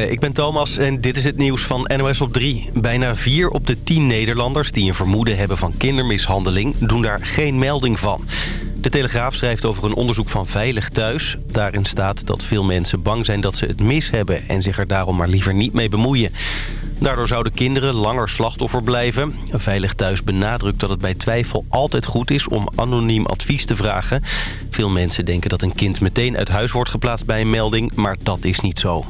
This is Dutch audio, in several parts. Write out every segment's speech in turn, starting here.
Ik ben Thomas en dit is het nieuws van NOS op 3. Bijna 4 op de 10 Nederlanders die een vermoeden hebben van kindermishandeling... doen daar geen melding van. De Telegraaf schrijft over een onderzoek van Veilig Thuis. Daarin staat dat veel mensen bang zijn dat ze het mis hebben... en zich er daarom maar liever niet mee bemoeien. Daardoor zouden kinderen langer slachtoffer blijven. Veilig Thuis benadrukt dat het bij twijfel altijd goed is om anoniem advies te vragen. Veel mensen denken dat een kind meteen uit huis wordt geplaatst bij een melding, maar dat is niet zo.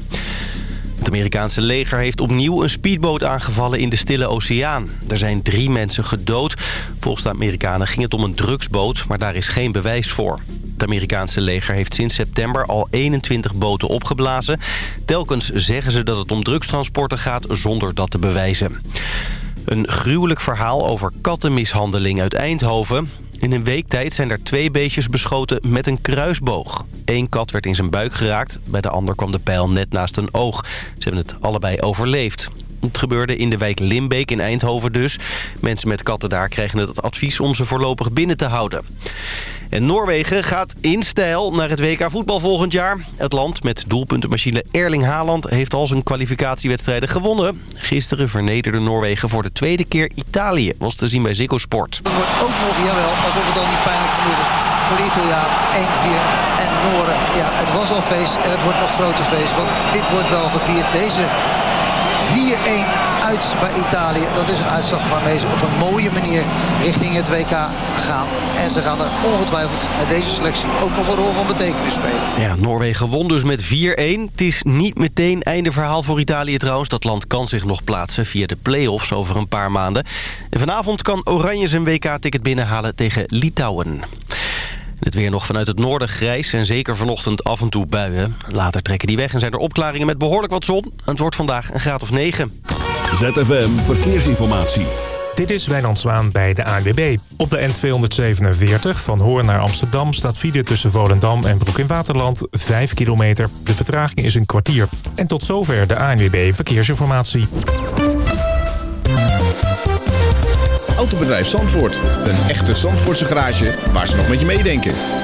Het Amerikaanse leger heeft opnieuw een speedboot aangevallen in de Stille Oceaan. Er zijn drie mensen gedood. Volgens de Amerikanen ging het om een drugsboot, maar daar is geen bewijs voor. Het Amerikaanse leger heeft sinds september al 21 boten opgeblazen. Telkens zeggen ze dat het om drugstransporten gaat zonder dat te bewijzen. Een gruwelijk verhaal over kattenmishandeling uit Eindhoven. In een week tijd zijn er twee beestjes beschoten met een kruisboog. Eén kat werd in zijn buik geraakt. Bij de ander kwam de pijl net naast een oog. Ze hebben het allebei overleefd. Het gebeurde in de wijk Limbeek in Eindhoven dus. Mensen met katten daar kregen het advies om ze voorlopig binnen te houden. En Noorwegen gaat in stijl naar het WK voetbal volgend jaar. Het land met doelpuntenmachine Erling Haaland heeft al zijn kwalificatiewedstrijden gewonnen. Gisteren vernederde Noorwegen voor de tweede keer Italië, was te zien bij Ziggo Sport. Het wordt ook nog, jawel, alsof het dan niet pijnlijk genoeg is voor de Italiaan. 1-4 en Noren. Ja, het was al feest en het wordt nog groter feest, want dit wordt wel gevierd. Deze 4-1 uit bij Italië. Dat is een uitslag waarmee ze op een mooie manier richting het WK gaan. En ze gaan er ongetwijfeld met deze selectie ook nog een rol van betekenis spelen. Ja, Noorwegen won dus met 4-1. Het is niet meteen einde verhaal voor Italië trouwens. Dat land kan zich nog plaatsen via de play-offs over een paar maanden. En vanavond kan Oranje zijn WK-ticket binnenhalen tegen Litouwen. Het weer nog vanuit het noorden grijs en zeker vanochtend af en toe buien. Later trekken die weg en zijn er opklaringen met behoorlijk wat zon. Het wordt vandaag een graad of 9. ZFM Verkeersinformatie. Dit is Wijnand Zwaan bij de ANWB. Op de N247 van Hoorn naar Amsterdam staat file tussen Volendam en Broek in Waterland 5 kilometer. De vertraging is een kwartier. En tot zover de ANWB Verkeersinformatie. Autobedrijf Zandvoort. Een echte Zandvoortse garage waar ze nog met je meedenken.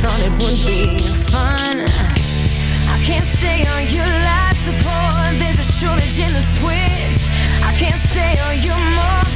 thought it would be fun. I can't stay on your life support. There's a shortage in the switch. I can't stay on your mom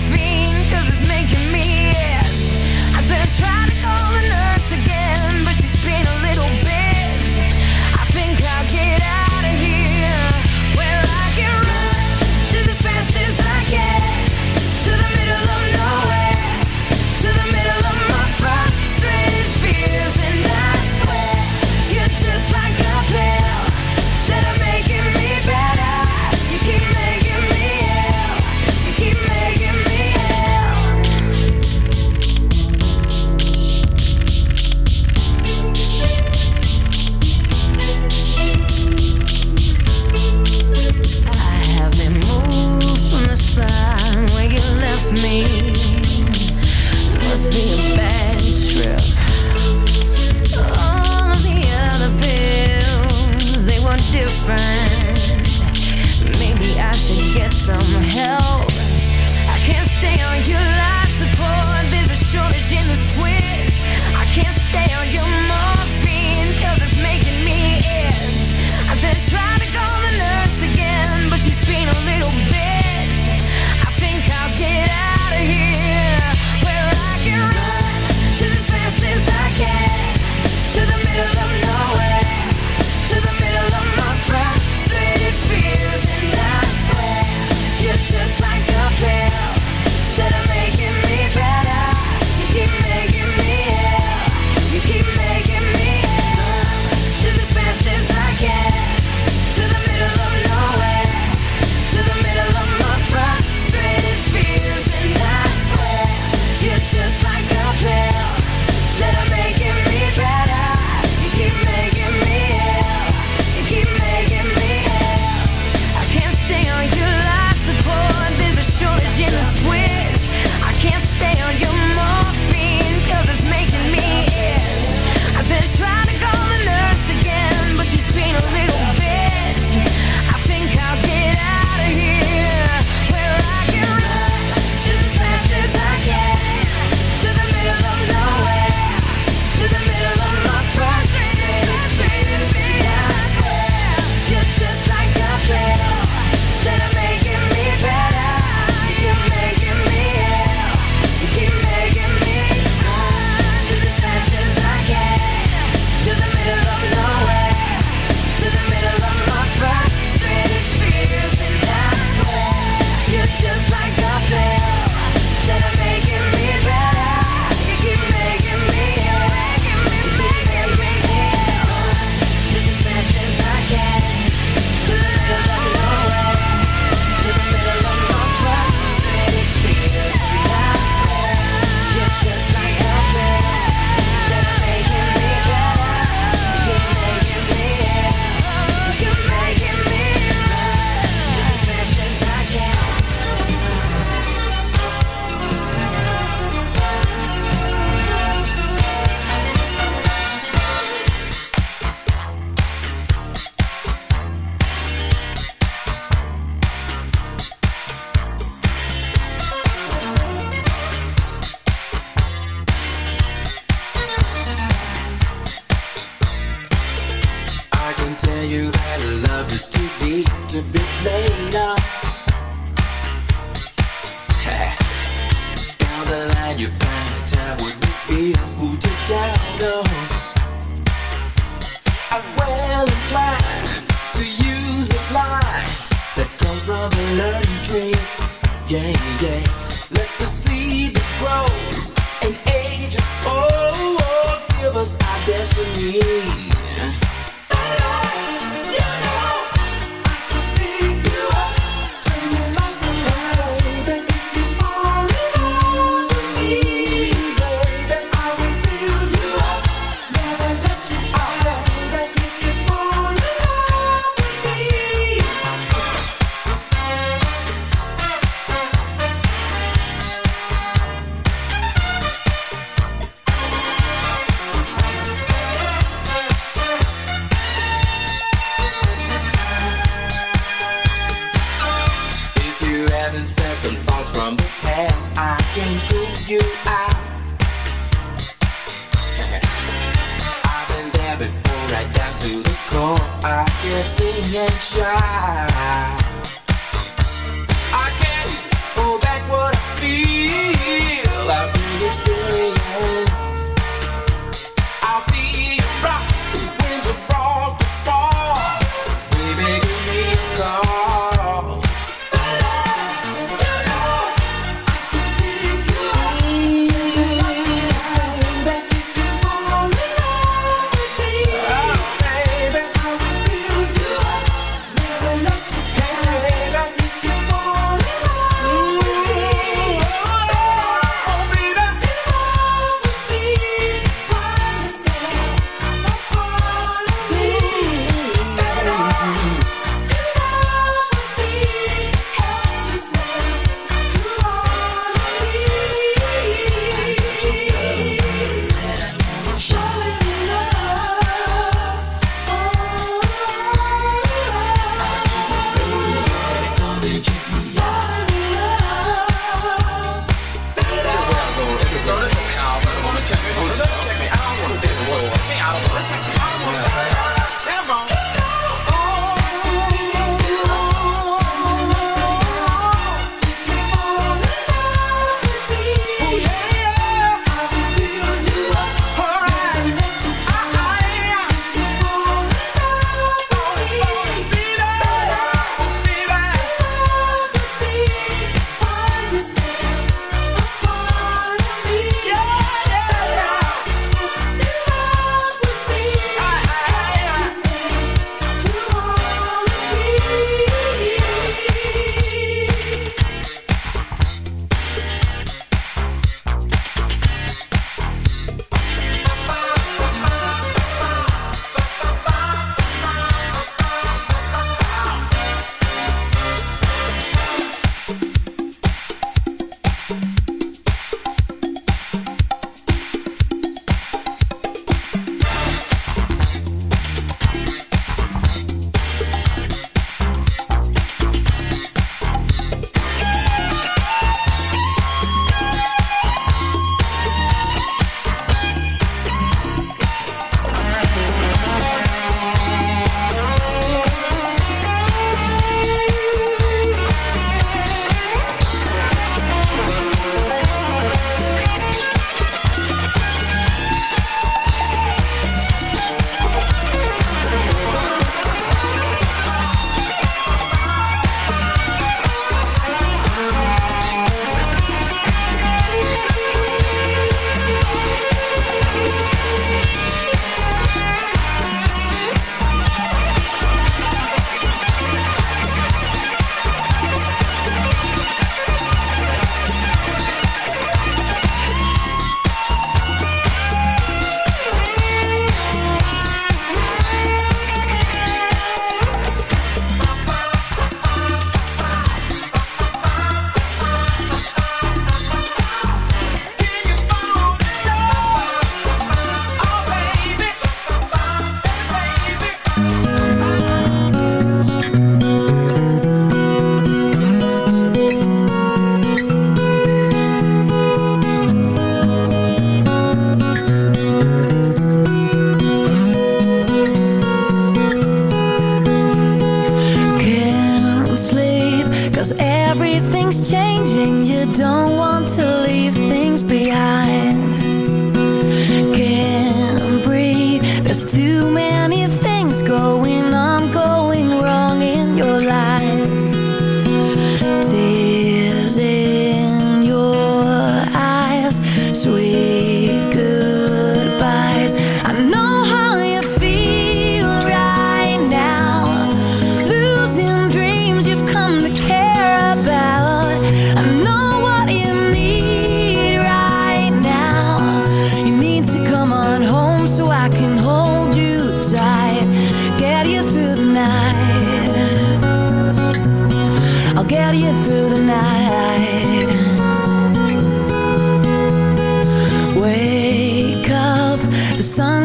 Let the seed that grows and ages oh, oh, give us our destiny.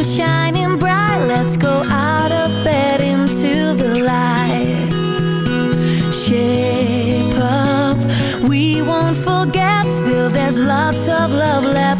shining bright. Let's go out of bed into the light. Shape up, we won't forget. Still there's lots of love left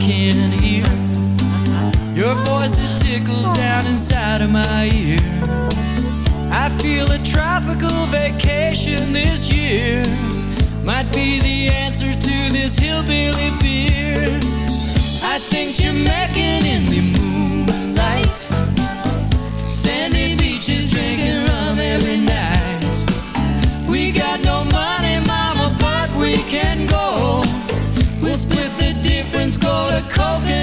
Can hear. Your voice it tickles down inside of my ear. I feel a tropical vacation this year might be the answer to this hillbilly beer. I think Jamaica in the moonlight, sandy beaches drinking rum every night. We got no money.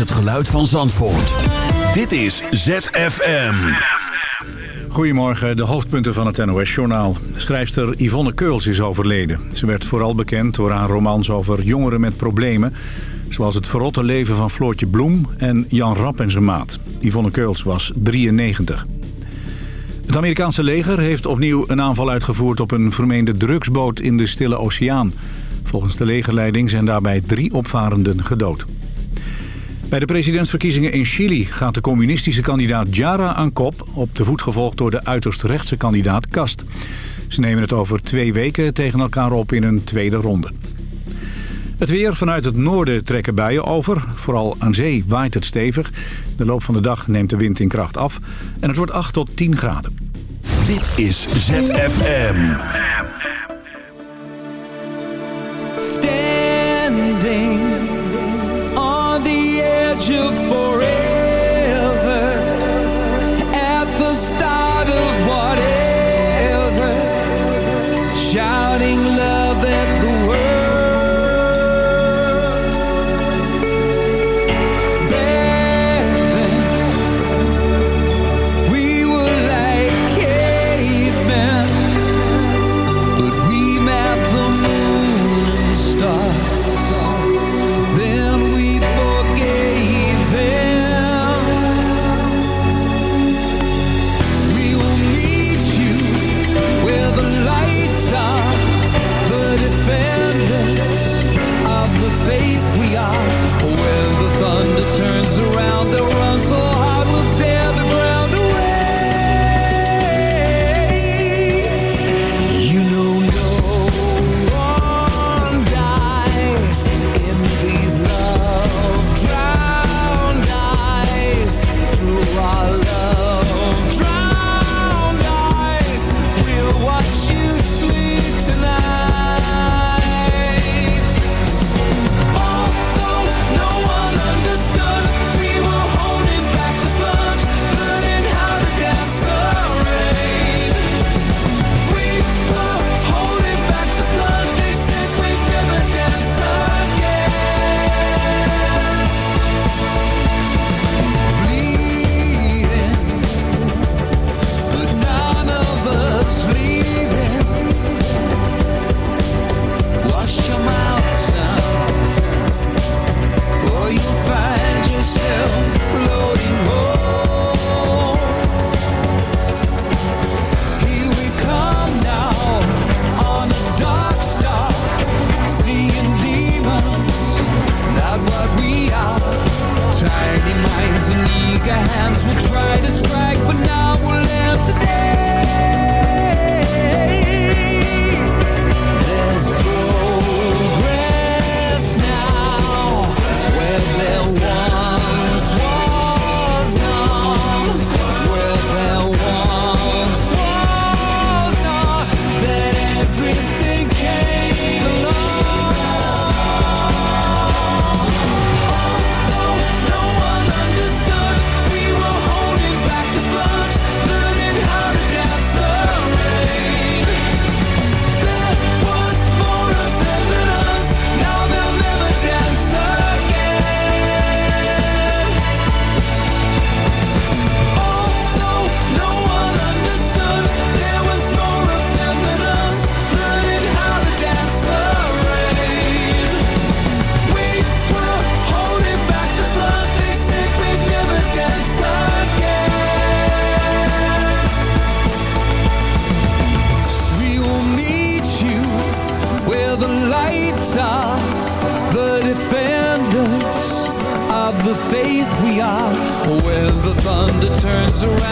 het geluid van Zandvoort. Dit is ZFM. Goedemorgen, de hoofdpunten van het NOS-journaal. Schrijfster Yvonne Keuls is overleden. Ze werd vooral bekend door haar romans over jongeren met problemen... zoals Het verrotte leven van Floortje Bloem en Jan Rap en zijn maat. Yvonne Keuls was 93. Het Amerikaanse leger heeft opnieuw een aanval uitgevoerd... op een vermeende drugsboot in de Stille Oceaan. Volgens de legerleiding zijn daarbij drie opvarenden gedood. Bij de presidentsverkiezingen in Chili gaat de communistische kandidaat Jara aan kop... op de voet gevolgd door de uiterst rechtse kandidaat Kast. Ze nemen het over twee weken tegen elkaar op in een tweede ronde. Het weer vanuit het noorden trekken buien over. Vooral aan zee waait het stevig. De loop van de dag neemt de wind in kracht af. En het wordt 8 tot 10 graden. Dit is ZFM.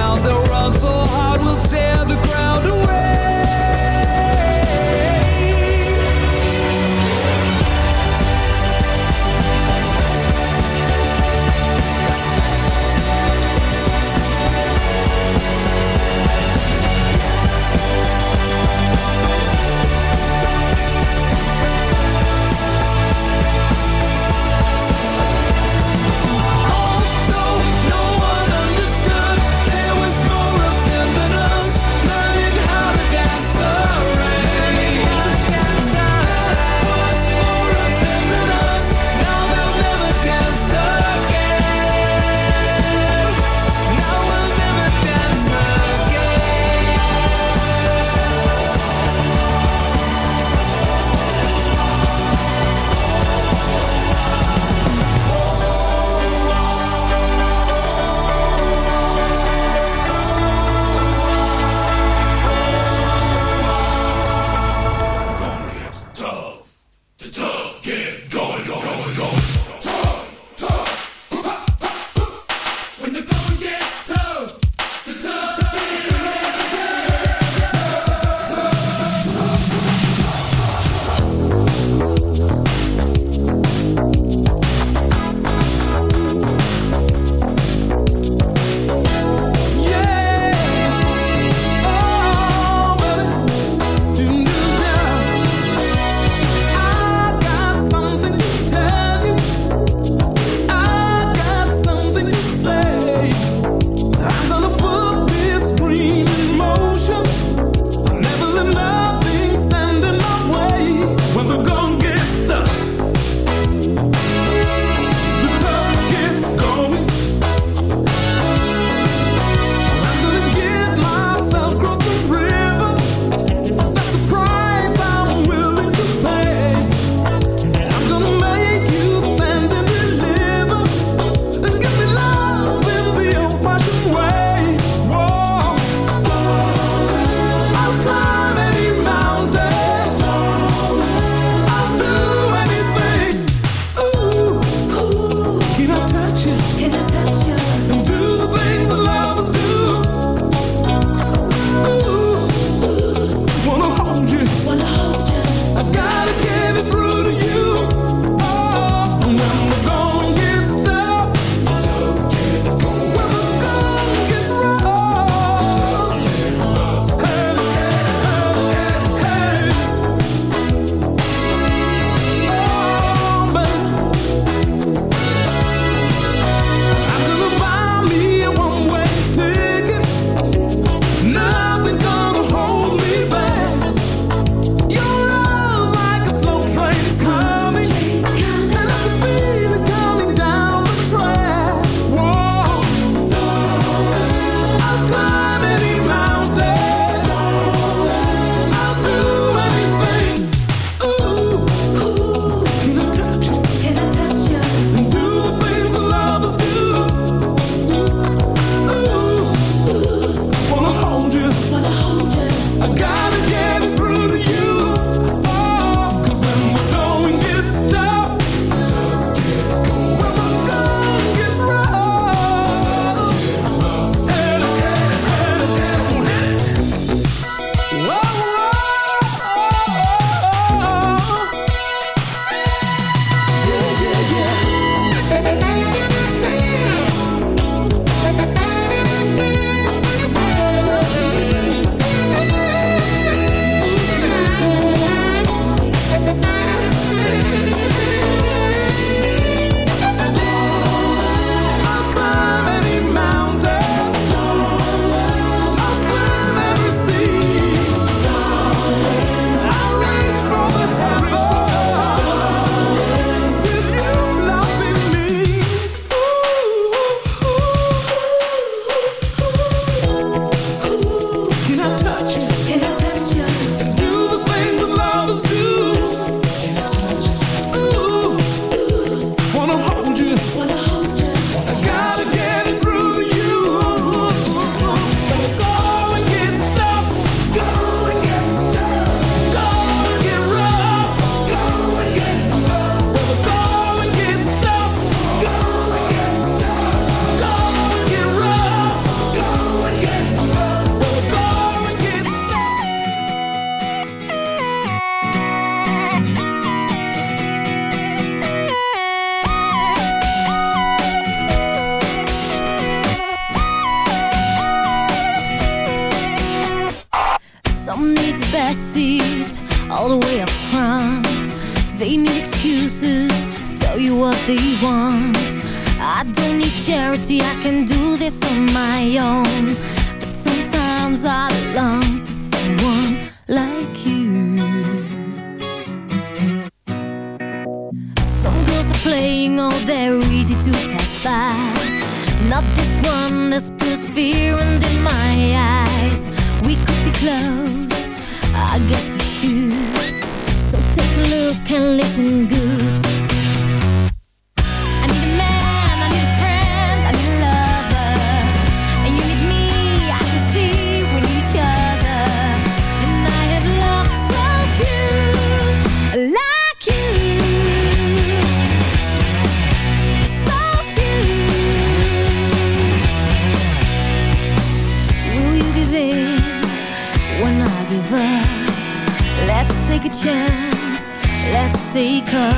Around, they'll run so hard Some girls are playing, oh, they're easy to pass by. Not this one, that's put fear in my eyes. We could be close, I guess we should. So take a look and listen good because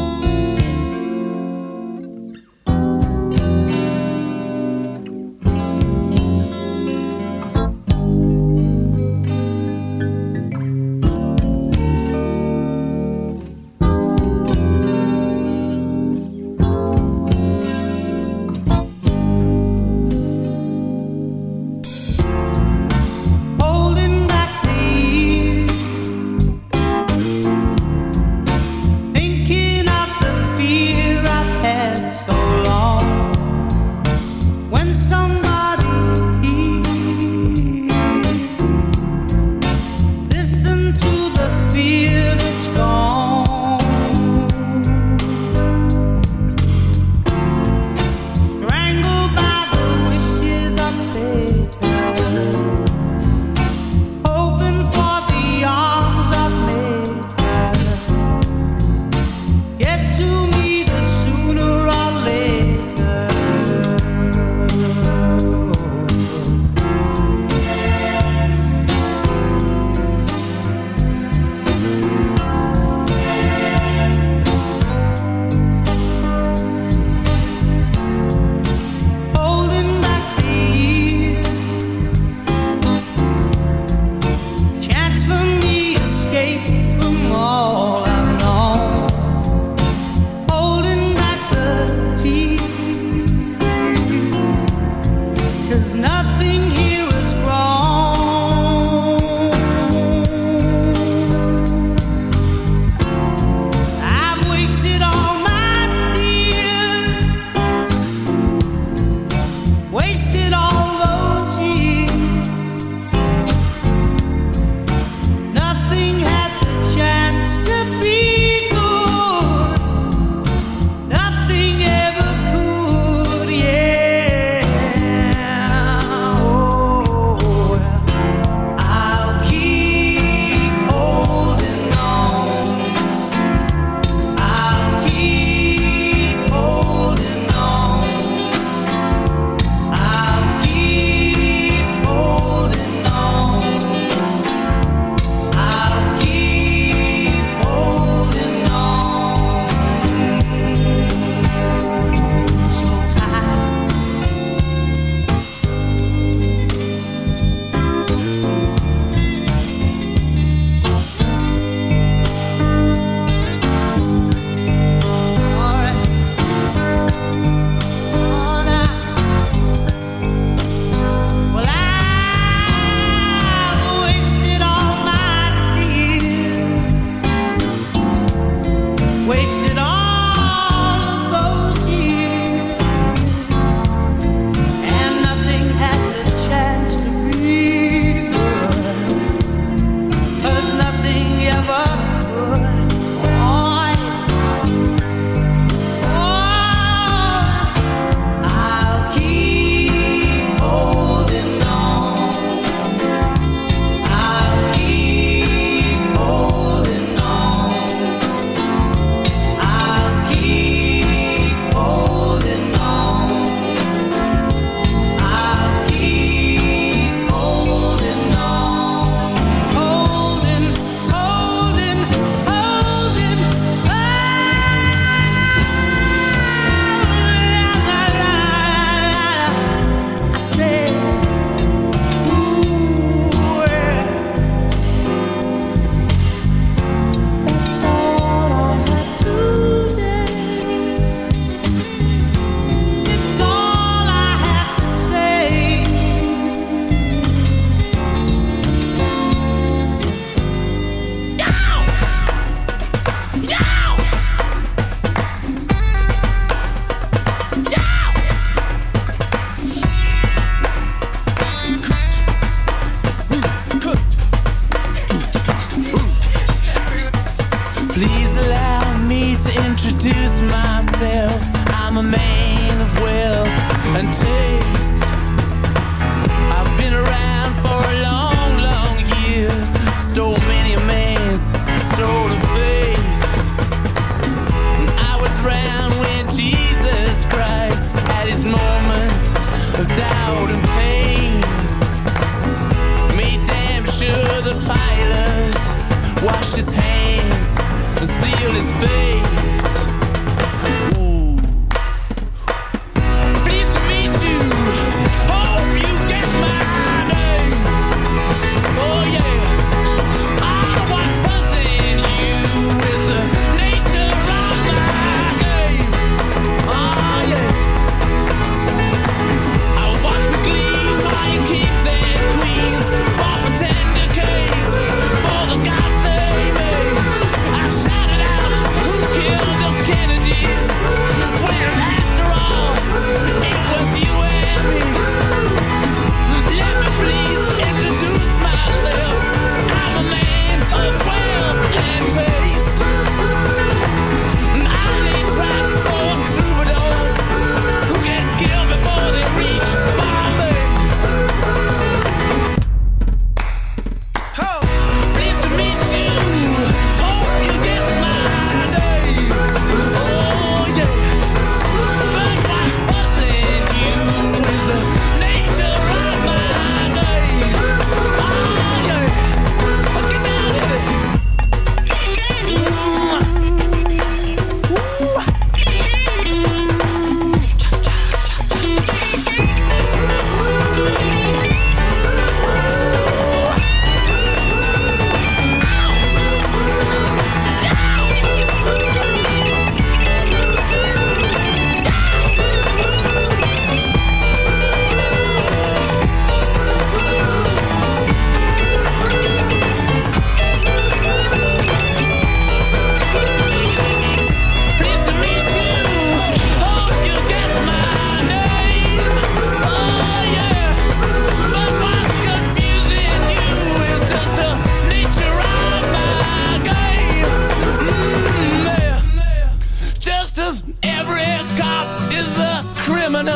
sisters, every cop is a criminal,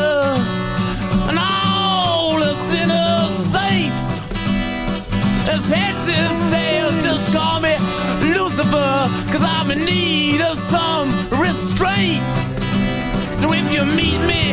and all the sinners saints. As heads as tails, just call me Lucifer, cause I'm in need of some restraint. So if you meet me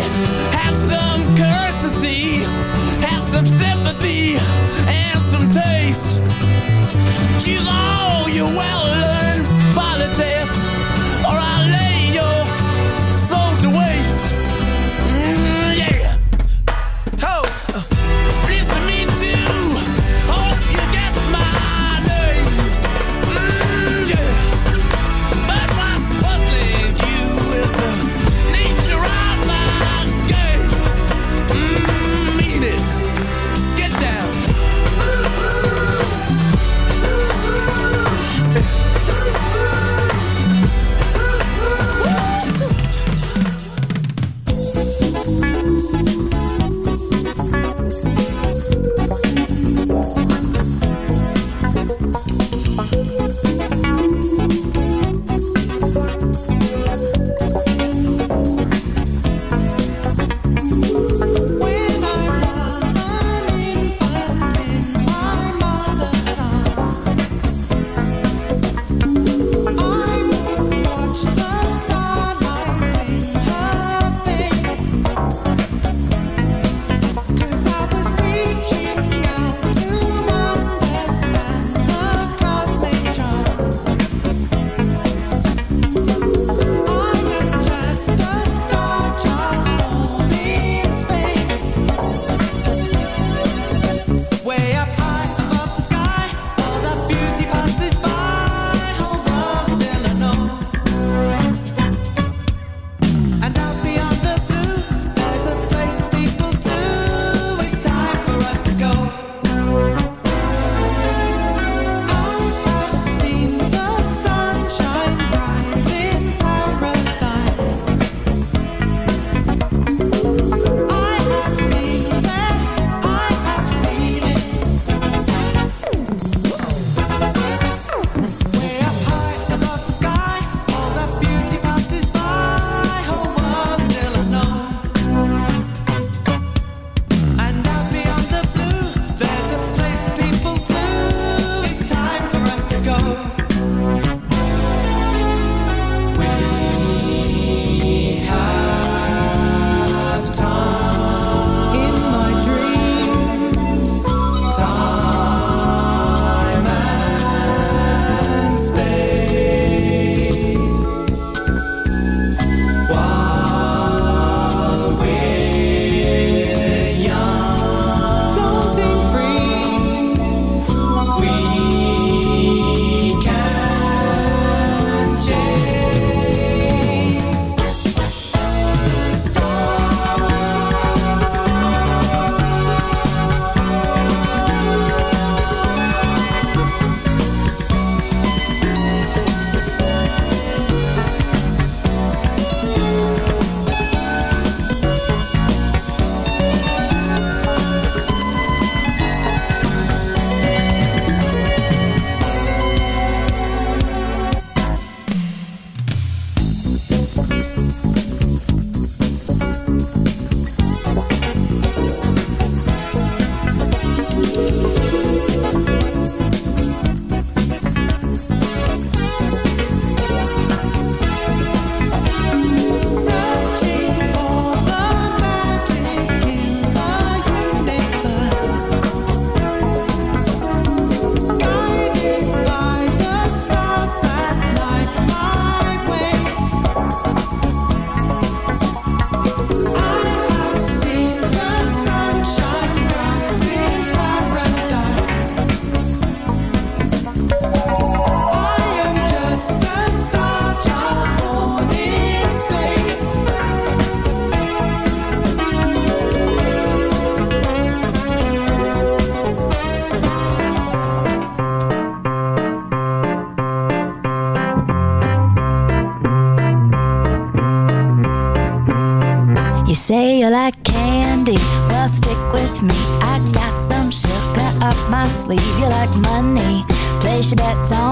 she bets on